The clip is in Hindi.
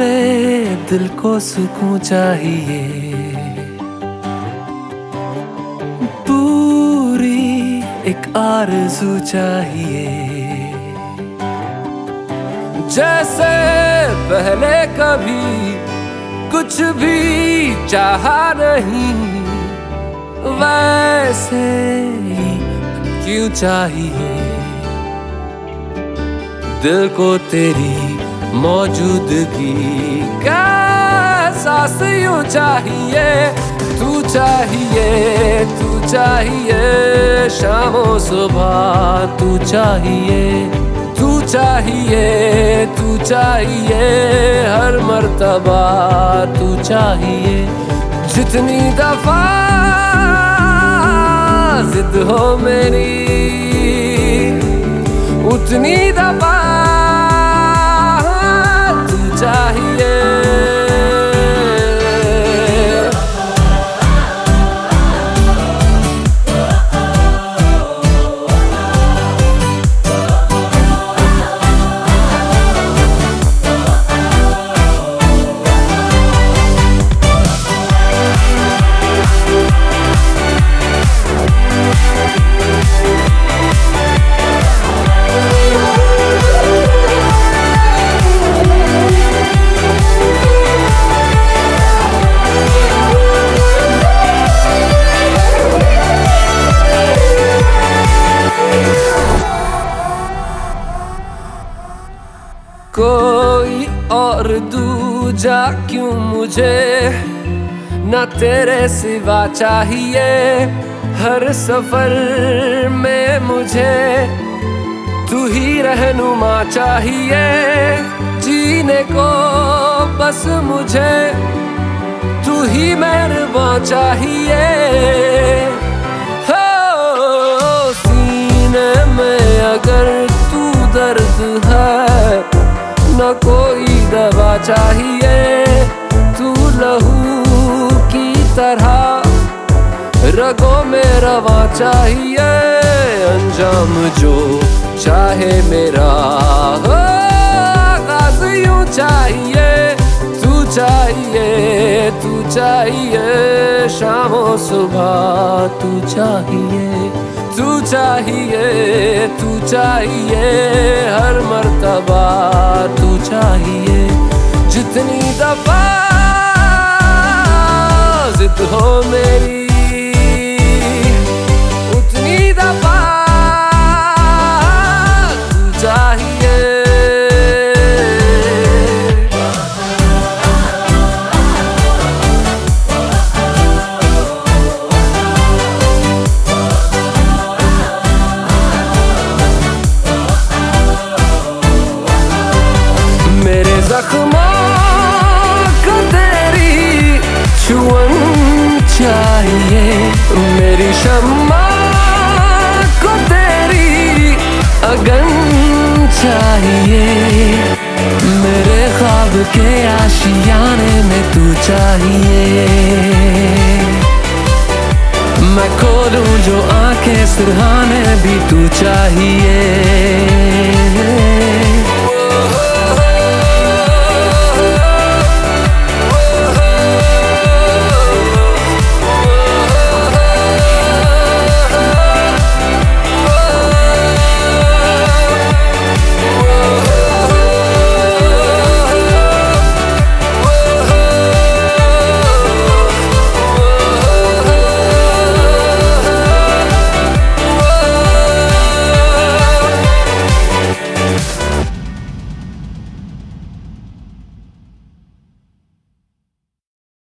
वाले दिल को सुकून चाहिए। पूरी एक आरज़ू चाहिए। जैसे पहले कभी कुछ भी चाहा नहीं, वैसे क्यों चाहिए? दिल को तेरी मौजूदगी का यूँ चाहिए, तू चाहिए तू चाहिए, शामों सुबह तू चाहिए तू चाहिए तू चाहिए, हर मर्तबा तू चाहिए। जितनी दफ़ा जिद हो मेरी, उतनी दफ़ा कोई और दूजा क्यों मुझे? न तेरे सिवा चाहिए हर सफ़र में मुझे। तू ही रहनुमा चाहिए, जीने को बस मुझे। तू ही मेहरबान चाहिए। हो, सीने में अगर कोई दवा चाहिए? तू लहू की तरह रगों में रवा चाहिए। अंजाम जो चाहे मेरा। आगाज़ यूँ चाहिए। तू चाहिए तू चाहिए। शामों सुबह तू चाहिए। तू चाहिए तू चाहिए हर मर्तबा तू चाहिए। जितनी दफ़ा जिद हो मेरी मेरे जख्मों को तेरी छुअन चाहिए मेरी शम्मा को तेरी अगन चाहिए मेरे ख्वाब के आशियाने में तू चाहिए मैं खोलूं जो आँखें सुरहाने भी तू चाहिए